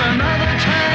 another time.